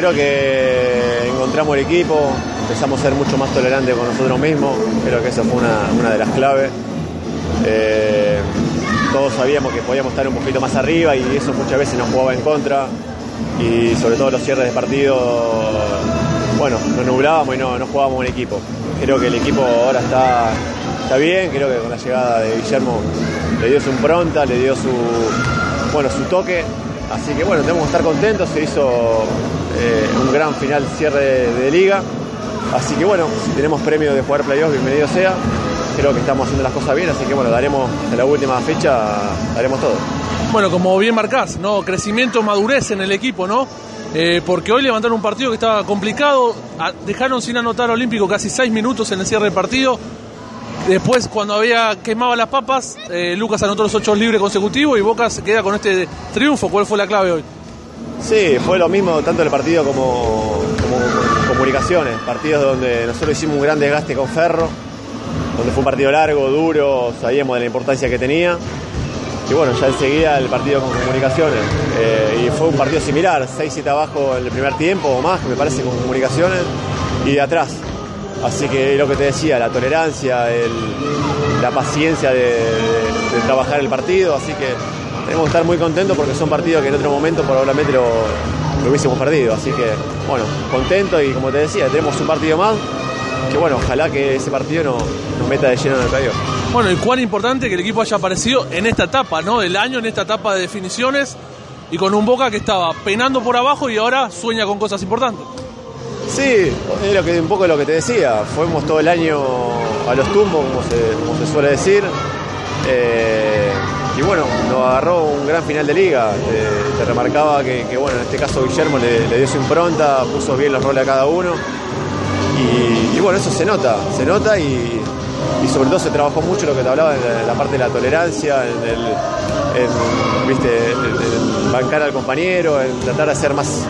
creo que encontramos el equipo, empezamos a ser mucho más tolerantes con nosotros mismos, creo que esa fue una, de las claves. Eh, todos sabíamos que podíamos estar un poquito más arriba y eso muchas veces nos jugaba en contra y sobre todo los cierres de partido, bueno, nos nublábamos y no, jugábamos en equipo. Creo que el equipo ahora está, está bien, creo que con la llegada de Guillermo le dio su impronta, le dio su, bueno, su toque, así que bueno, tenemos que estar contentos, se hizo eh, un gran final cierre de, liga, así que bueno, si tenemos premio de jugar playoffs, bienvenido sea, creo que estamos haciendo las cosas bien, así que bueno, daremos en la última fecha, daremos todo. Bueno, como bien marcás, ¿no? Crecimiento, madurez en el equipo, ¿no? Eh, porque hoy levantaron un partido que estaba complicado, dejaron sin anotar Olímpico casi seis minutos en el cierre del partido. Después, cuando había quemado las papas, eh, Lucas anotó los ocho libres consecutivos y Boca se queda con este triunfo. ¿Cuál fue la clave hoy? Sí, fue lo mismo tanto el partido como, como comunicaciones. Partidos donde nosotros hicimos un gran desgaste con Ferro, donde fue un partido largo, duro, sabíamos de la importancia que tenía y bueno, ya enseguida el partido con comunicaciones. Eh, y fue un partido similar, 6-7 abajo en el primer tiempo o más, me parece, con comunicaciones, y de atrás. Así que lo que te decía, la tolerancia, la paciencia de, trabajar el partido, así que tenemos que estar muy contentos porque son partidos que en otro momento probablemente lo, lo hubiésemos perdido. Así que, bueno, contento y como te decía, tenemos un partido más, que bueno, ojalá que ese partido nos, nos meta de lleno en el playoff. Bueno, y cuán importante que el equipo haya aparecido en esta etapa, ¿no? Del año, en esta etapa de definiciones y con un Boca que estaba penando por abajo y ahora sueña con cosas importantes. Sí, es un poco lo que te decía. Fuimos todo el año a los tumbos, como se, suele decir. Eh, y bueno, nos agarró un gran final de liga. Te, remarcaba que, bueno, en este caso Guillermo le, dio su impronta, puso bien los roles a cada uno. Y, bueno, eso se nota, se nota y, sobre todo se trabajó mucho lo que te hablaba en la, parte de la tolerancia, en el ¿viste? bancar al compañero, en tratar de ser más,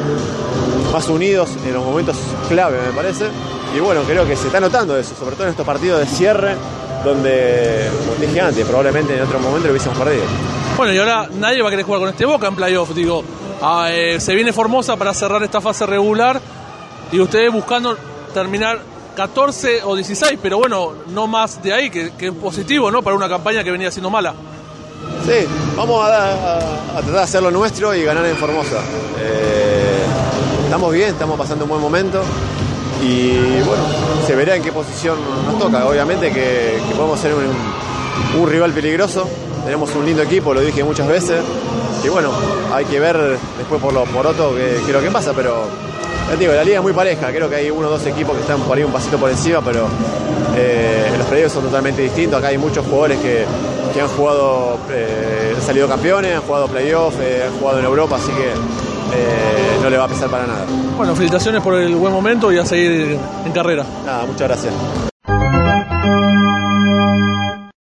más unidos en los momentos clave, me parece. Y bueno, creo que se está notando eso, sobre todo en estos partidos de cierre, donde, como dije antes, probablemente en otro momento lo hubiésemos perdido. Bueno, y ahora nadie va a querer jugar con este Boca en playoff, digo. Ah, eh, se viene Formosa para cerrar esta fase regular y ustedes buscando terminar 14 o 16, pero bueno, no más de ahí, que, es positivo, ¿no? Para una campaña que venía siendo mala. Sí, vamos a, tratar de hacer lo nuestro y ganar en Formosa. Eh, estamos bien, estamos pasando un buen momento y bueno, se verá en qué posición nos toca. Obviamente que, podemos ser un, rival peligroso, tenemos un lindo equipo, lo dije muchas veces, y bueno, hay que ver después por lo por otro qué es lo que pasa, pero digo, la liga es muy pareja, creo que hay uno o dos equipos que están por ahí un pasito por encima, pero eh, los predios son totalmente distintos. Acá hay muchos jugadores que, han jugado, eh, han salido campeones, han jugado playoffs, eh, han jugado en Europa, así que no le va a pesar para nada. Bueno, felicitaciones por el buen momento y a seguir en carrera. Nada, muchas gracias.